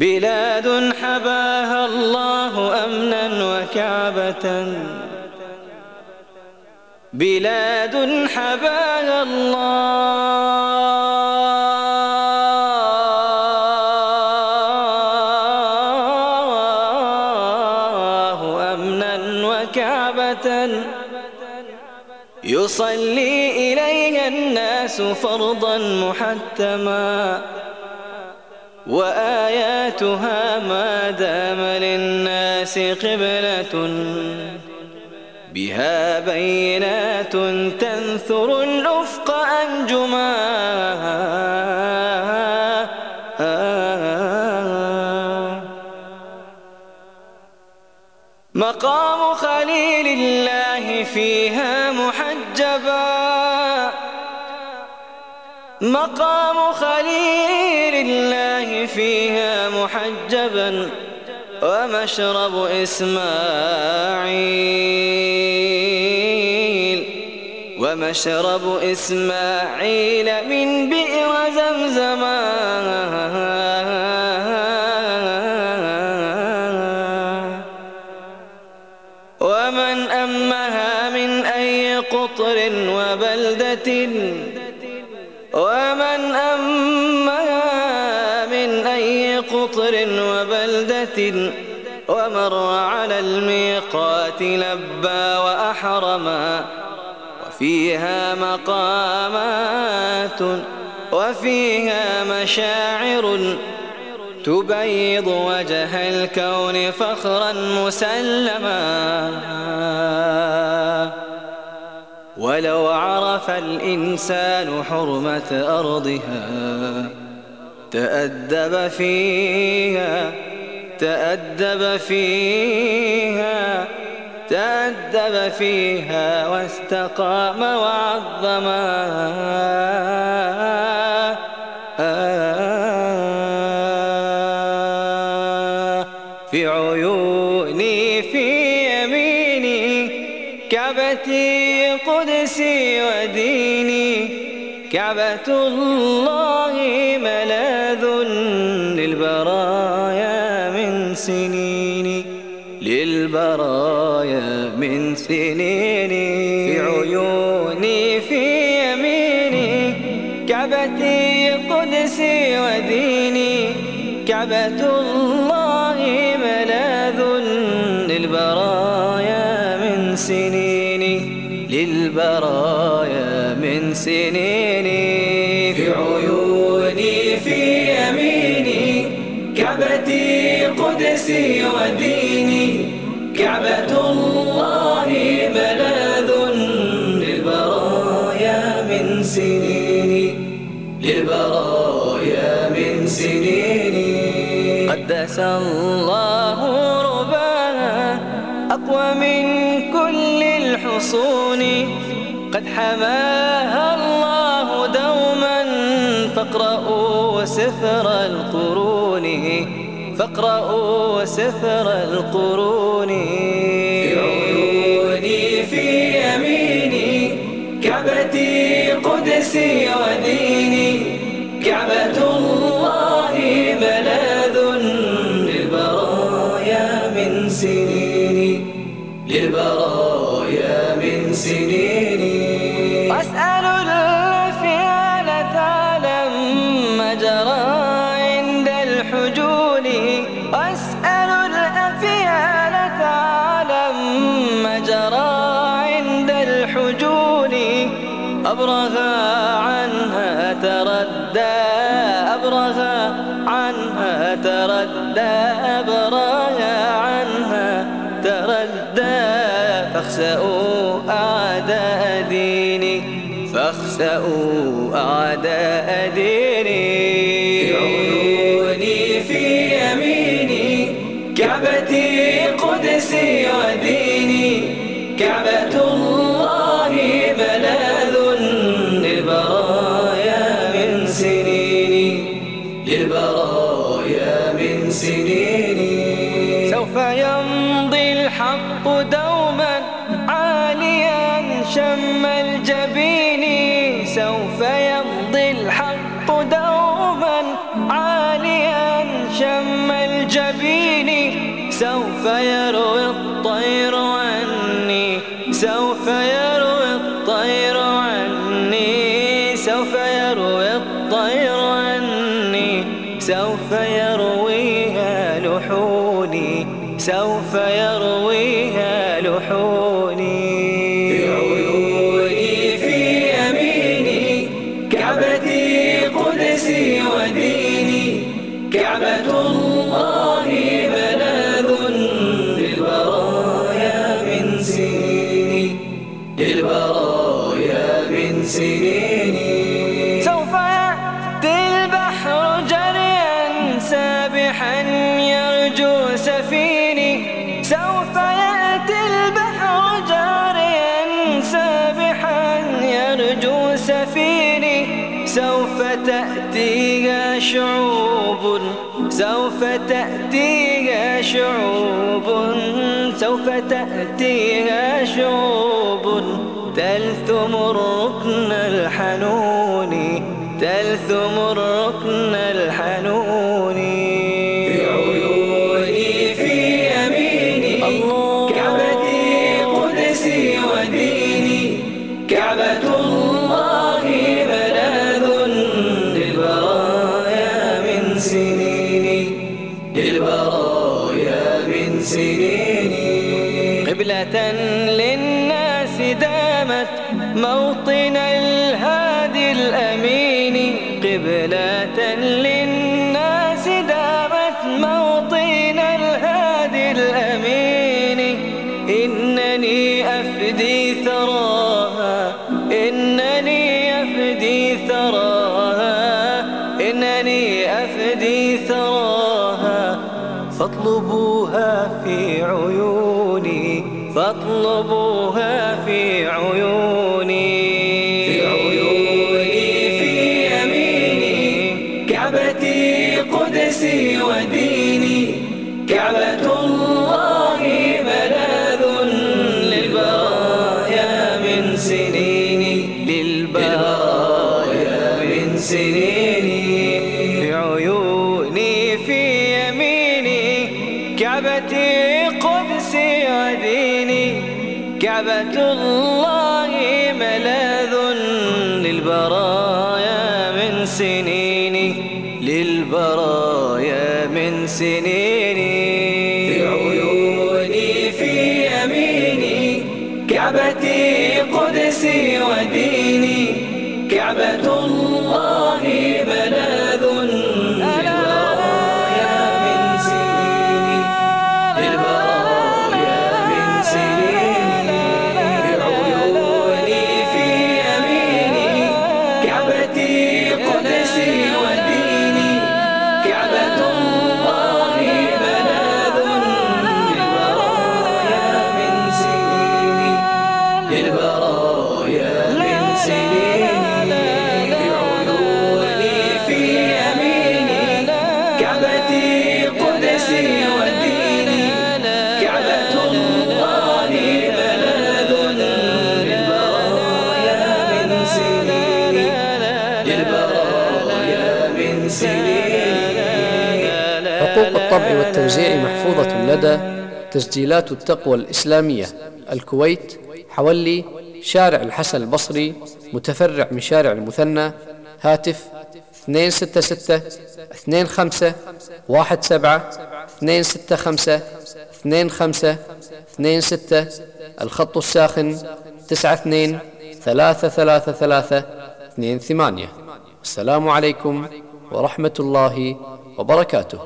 بلاد حباها الله أمنا وكعبة. بلاد حباها الله أمنا وكعبة. يصلي إليها الناس فرضا محتما. وآياتها ما دام للناس قبلة. بها بينات تنثر الأفق أنجما. مقام خليل الله فيها محجبا. مقام خليل الله فيها محجبا ومشرب إسماعيل ومشرب إسماعيل من بئر زمزما قطر وبلدة ومر على الميقات لبى وأحرما وفيها مقامات وفيها مشاعر تبيض وجه الكون فخرا مسلما. ولو عرف الإنسان حرمة أرضها تأدب فيها تأدب فيها تأدب فيها واستقام وعظما في عيوني في يميني كعبتي قدسي وديني. كعبة الله ملاذ للبرايا من سنيني للبرايا من سنيني في عيوني في يميني كعبتي قدسي وديني. كعبة من سنيني في عيوني في يميني. كعبتي قدسي وديني. كعبة الله ملاذ للبرايا من سنيني للبرايا من سنيني قدس الله رباها أقوى من كل الحصون. قد حماها الله دوما فاقرؤوا سفر القرون فاقرؤوا سفر القرون. في عيوني في يميني كعبتي قدسي وديني كعبة الله ملاذ للبرايا من سنيني للبرايا من سنيني أسأل الفعل تعلم ما جرى عند الحجون أسأل الأفعال تعلم جرى عند الحجون أبرها عنها تردى أبرها عنها تردى أبرها عنها تردى. فاخسأوا أعداء فاخسأوا أعداء سوف يرويها لحوني سوف يرويها لحوني. سوف يأتي البحر جاريا سابحا يرجو سفيني. سوف تأتيها شعوب سوف تأتيها شعوب سوف تأتيها شعوب. تلثم الركن الحنون تلثم الركن كعبة الله ملاذ للبرايا من سنيني للبرايا من سنيني قبلة للناس دامت موطن الهادي الأمين. قبلة إنني أفدي ثراها فاطلبوها في عيوني فاطلبوها في عيوني. في عيوني في يميني كعبتي قدسي وديني كعبة كعبتي قدسي وديني كعبة الله ملاذ للبرايا من سنيني للبرايا من سنيني في عيوني في يميني. كعبتي قدسي وديني كعبة الله حقوق الطبع والتوزيع محفوظة لدى تسجيلات التقوى الإسلامية. الكويت حولي شارع الحسن البصري متفرع من شارع المثنى هاتف 266 25 17 265 25 26 الخط الساخن 92 333 28 السلام عليكم ورحمة الله وبركاته.